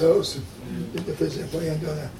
Celso, ele depois acompanhando, né?